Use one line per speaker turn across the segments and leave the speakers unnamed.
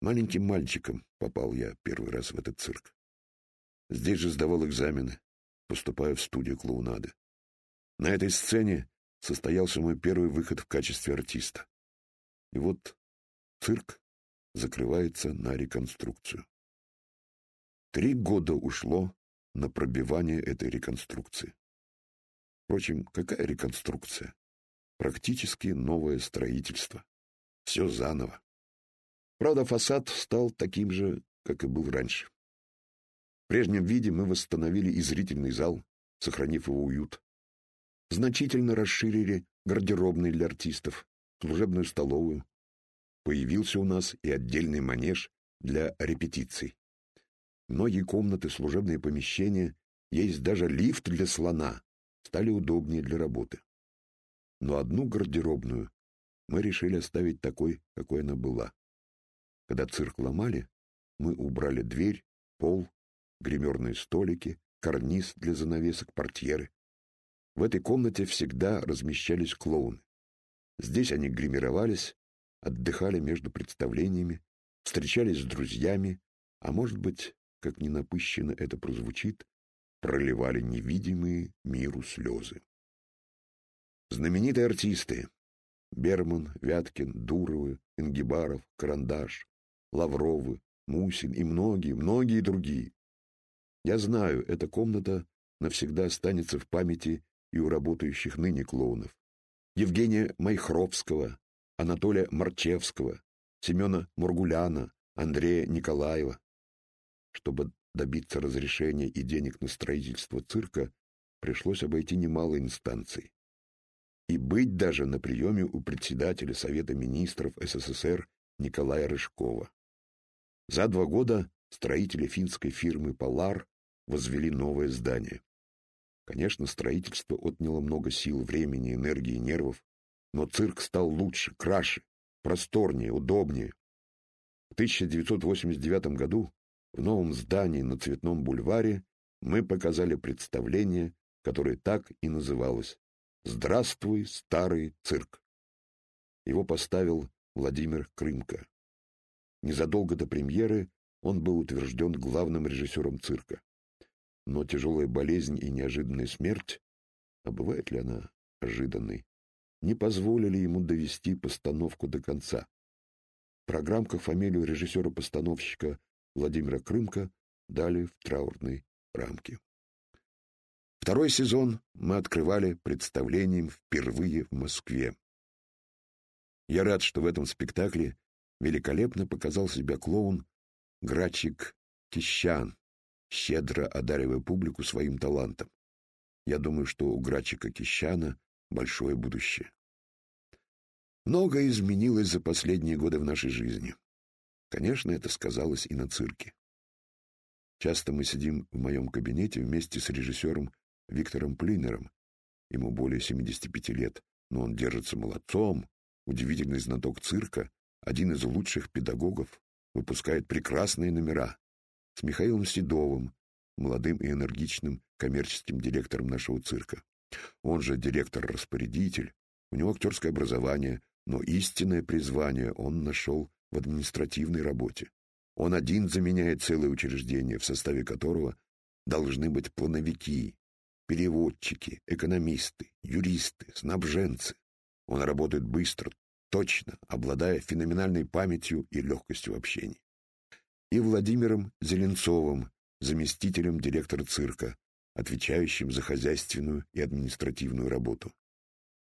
Маленьким мальчиком попал я первый раз в этот цирк. Здесь же сдавал экзамены, поступая в студию клоунады. На этой сцене состоялся мой первый выход в качестве артиста. И вот цирк закрывается на реконструкцию. Три года ушло на пробивание этой реконструкции. Впрочем, какая реконструкция? Практически новое строительство. Все заново. Правда, фасад стал таким же, как и был раньше. В прежнем виде мы восстановили и зрительный зал, сохранив его уют. Значительно расширили гардеробный для артистов, служебную столовую. Появился у нас и отдельный манеж для репетиций. Многие комнаты, служебные помещения, есть даже лифт для слона, стали удобнее для работы. Но одну гардеробную мы решили оставить такой, какой она была. Когда цирк ломали, мы убрали дверь, пол, гримерные столики, карниз для занавесок, портьеры. В этой комнате всегда размещались клоуны. Здесь они гримировались, отдыхали между представлениями, встречались с друзьями, а может быть, как ни напыщенно это прозвучит, проливали невидимые миру слезы. Знаменитые артисты — Берман, Вяткин, Дуровы, Ингибаров, Карандаш, Лавровы, Мусин и многие, многие другие. Я знаю, эта комната навсегда останется в памяти и у работающих ныне клоунов. Евгения Майхровского, Анатолия Марчевского, Семена Мургуляна, Андрея Николаева. Чтобы добиться разрешения и денег на строительство цирка, пришлось обойти немало инстанций. И быть даже на приеме у председателя Совета министров СССР Николая Рыжкова. За два года строители финской фирмы «Полар» возвели новое здание. Конечно, строительство отняло много сил, времени, энергии, нервов, но цирк стал лучше, краше, просторнее, удобнее. В 1989 году в новом здании на Цветном бульваре мы показали представление, которое так и называлось «Здравствуй, старый цирк». Его поставил Владимир Крымко. Незадолго до премьеры он был утвержден главным режиссером цирка. Но тяжелая болезнь и неожиданная смерть, а бывает ли она ожиданной, не позволили ему довести постановку до конца. В программках фамилию режиссера-постановщика Владимира Крымка дали в траурной рамке. Второй сезон мы открывали представлением впервые в Москве. Я рад, что в этом спектакле великолепно показал себя клоун Грачик Кищан, щедро одаривая публику своим талантом. Я думаю, что у Грачика Кищана большое будущее. Многое изменилось за последние годы в нашей жизни. Конечно, это сказалось и на цирке. Часто мы сидим в моем кабинете вместе с режиссером Виктором Плинером. Ему более 75 лет, но он держится молодцом, удивительный знаток цирка, один из лучших педагогов, выпускает прекрасные номера. С Михаилом Седовым, молодым и энергичным коммерческим директором нашего цирка. Он же директор-распорядитель, у него актерское образование, но истинное призвание он нашел в административной работе. Он один заменяет целое учреждение, в составе которого должны быть плановики, переводчики, экономисты, юристы, снабженцы. Он работает быстро, точно, обладая феноменальной памятью и легкостью общения. И Владимиром Зеленцовым, заместителем директора цирка, отвечающим за хозяйственную и административную работу.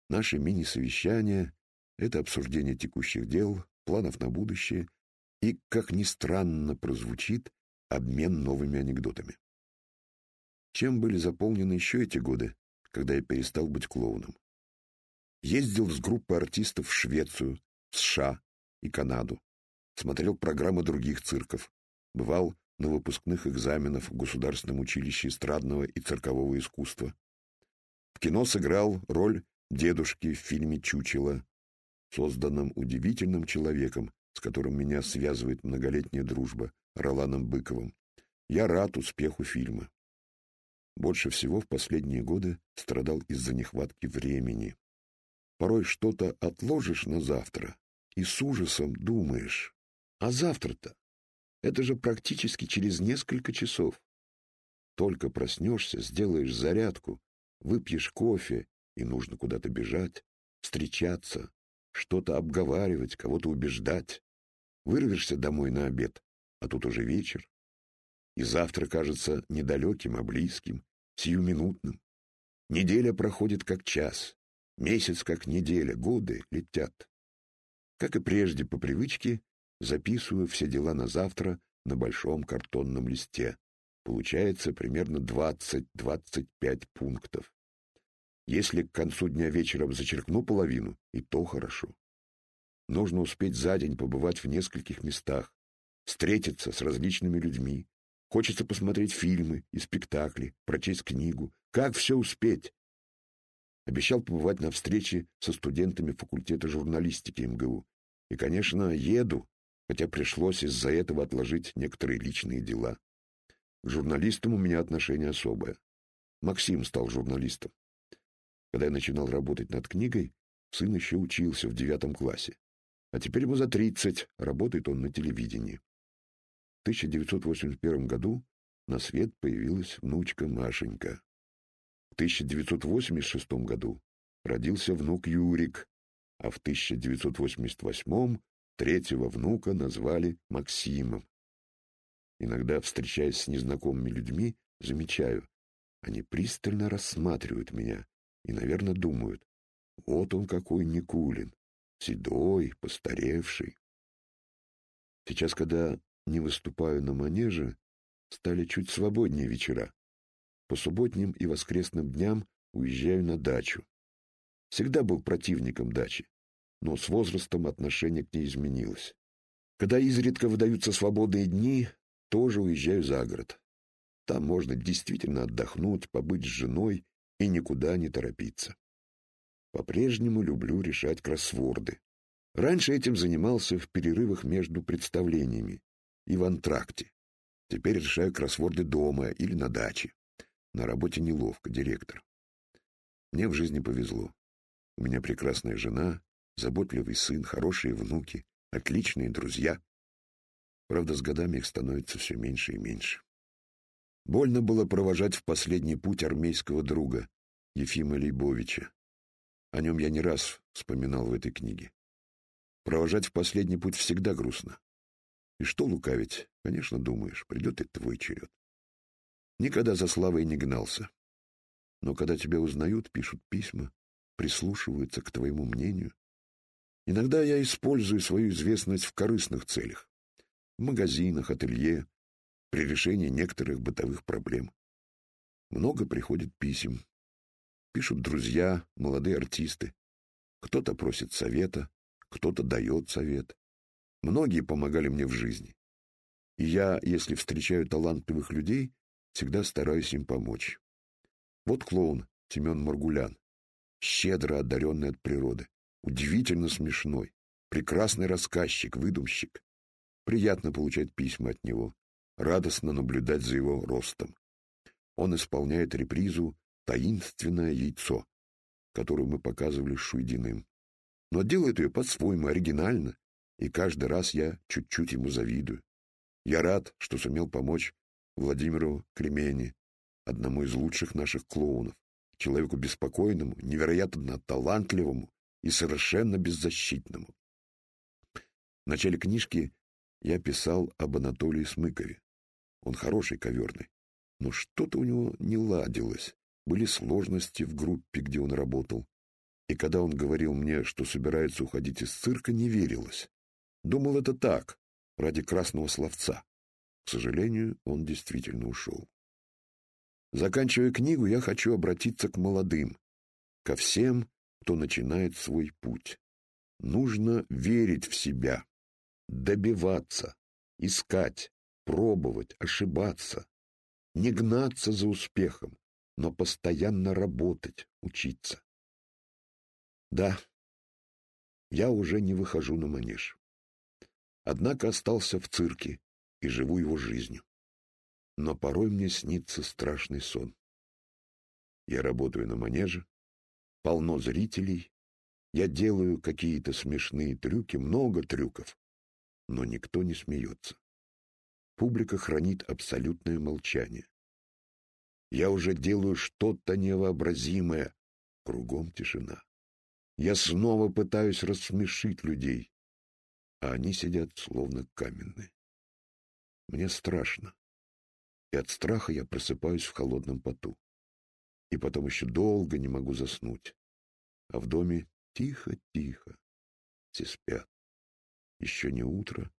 Наше мини-совещание — это обсуждение текущих дел, планов на будущее и, как ни странно прозвучит, обмен новыми анекдотами. Чем были заполнены еще эти годы, когда я перестал быть клоуном? Ездил с группой артистов в Швецию, США и Канаду. Смотрел программы других цирков. Бывал на выпускных экзаменах в Государственном училище эстрадного и циркового искусства. В кино сыграл роль дедушки в фильме «Чучело», созданном удивительным человеком, с которым меня связывает многолетняя дружба, Роланом Быковым. Я рад успеху фильма. Больше всего в последние годы страдал из-за нехватки времени. Порой что-то отложишь на завтра и с ужасом думаешь, А завтра-то? Это же практически через несколько часов. Только проснешься, сделаешь зарядку, выпьешь кофе, и нужно куда-то бежать, встречаться, что-то обговаривать, кого-то убеждать. Вырвешься домой на обед, а тут уже вечер. И завтра кажется недалеким, а близким, сиюминутным. Неделя проходит как час, месяц как неделя, годы летят. Как и прежде, по привычке, записываю все дела на завтра на большом картонном листе. Получается примерно 20-25 пунктов. Если к концу дня вечером зачеркну половину, и то хорошо. Нужно успеть за день побывать в нескольких местах, встретиться с различными людьми. Хочется посмотреть фильмы и спектакли, прочесть книгу. Как все успеть? Обещал побывать на встрече со студентами факультета журналистики МГУ. И, конечно, еду, хотя пришлось из-за этого отложить некоторые личные дела. К журналистам у меня отношение особое. Максим стал журналистом. Когда я начинал работать над книгой, сын еще учился в девятом классе. А теперь ему за тридцать, работает он на телевидении. В 1981 году на свет появилась внучка Машенька. В 1986 году родился внук Юрик, а в 1988 третьего внука назвали Максимом. Иногда, встречаясь с незнакомыми людьми, замечаю, они пристально рассматривают меня и, наверное, думают, вот он какой Никулин, седой, постаревший. Сейчас, когда не выступаю на манеже, стали чуть свободнее вечера. По субботним и воскресным дням уезжаю на дачу. Всегда был противником дачи, но с возрастом отношение к ней изменилось. Когда изредка выдаются свободные дни, тоже уезжаю за город. Там можно действительно отдохнуть, побыть с женой и никуда не торопиться. По-прежнему люблю решать кроссворды. Раньше этим занимался в перерывах между представлениями и в антракте. Теперь решаю кроссворды дома или на даче. На работе неловко, директор. Мне в жизни повезло. У меня прекрасная жена, заботливый сын, хорошие внуки, отличные друзья. Правда, с годами их становится все меньше и меньше. Больно было провожать в последний путь армейского друга, Ефима Лейбовича. О нем я не раз вспоминал в этой книге. Провожать в последний путь всегда грустно. И что лукавить, конечно, думаешь, придет и твой черед. Никогда за славой не гнался. Но когда тебя узнают, пишут письма, прислушиваются к твоему мнению. Иногда я использую свою известность в корыстных целях в магазинах, ателье, при решении некоторых бытовых проблем. Много приходит писем. Пишут друзья, молодые артисты. Кто-то просит совета, кто-то дает совет. Многие помогали мне в жизни. И я, если встречаю талантливых людей, всегда стараюсь им помочь. Вот клоун Семен Маргулян, щедро одаренный от природы, удивительно смешной, прекрасный рассказчик, выдумщик. Приятно получать письма от него, радостно наблюдать за его ростом. Он исполняет репризу «Таинственное яйцо», которую мы показывали с Шуйдиным. Но делает ее по-своему, оригинально, и каждый раз я чуть-чуть ему завидую. Я рад, что сумел помочь Владимиру Кремени, одному из лучших наших клоунов, человеку беспокойному, невероятно талантливому и совершенно беззащитному. В начале книжки я писал об Анатолии Смыкове. Он хороший коверный, но что-то у него не ладилось. Были сложности в группе, где он работал. И когда он говорил мне, что собирается уходить из цирка, не верилось. Думал, это так, ради красного словца. К сожалению, он действительно ушел. Заканчивая книгу, я хочу обратиться к молодым, ко всем, кто начинает свой путь. Нужно верить в себя, добиваться, искать, пробовать, ошибаться, не гнаться за успехом, но постоянно работать, учиться. Да, я уже не выхожу на манеж. Однако остался в цирке и живу его жизнью. Но порой мне снится страшный сон. Я работаю на манеже, полно зрителей, я делаю какие-то смешные трюки, много трюков, но никто не смеется. Публика хранит абсолютное молчание. Я уже делаю что-то невообразимое. Кругом тишина. Я снова пытаюсь рассмешить людей, а они сидят словно каменные. Мне страшно, и от страха я просыпаюсь в холодном поту. И потом еще долго не могу заснуть. А в доме тихо-тихо, все спят. Еще не утро,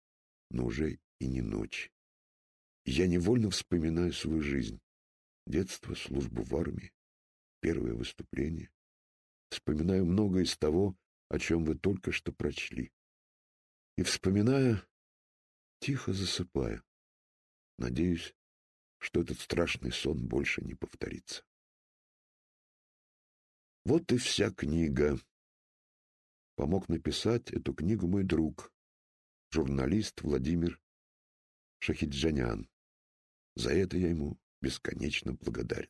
но уже и не ночь. я невольно вспоминаю свою жизнь. Детство, службу в армии, первое выступление. Вспоминаю многое из того, о чем вы только что прочли. И, вспоминая, тихо засыпаю. Надеюсь, что этот страшный сон больше не повторится. Вот и вся книга. Помог написать эту книгу мой друг, журналист Владимир Шахиджанян. За это я ему бесконечно благодарен.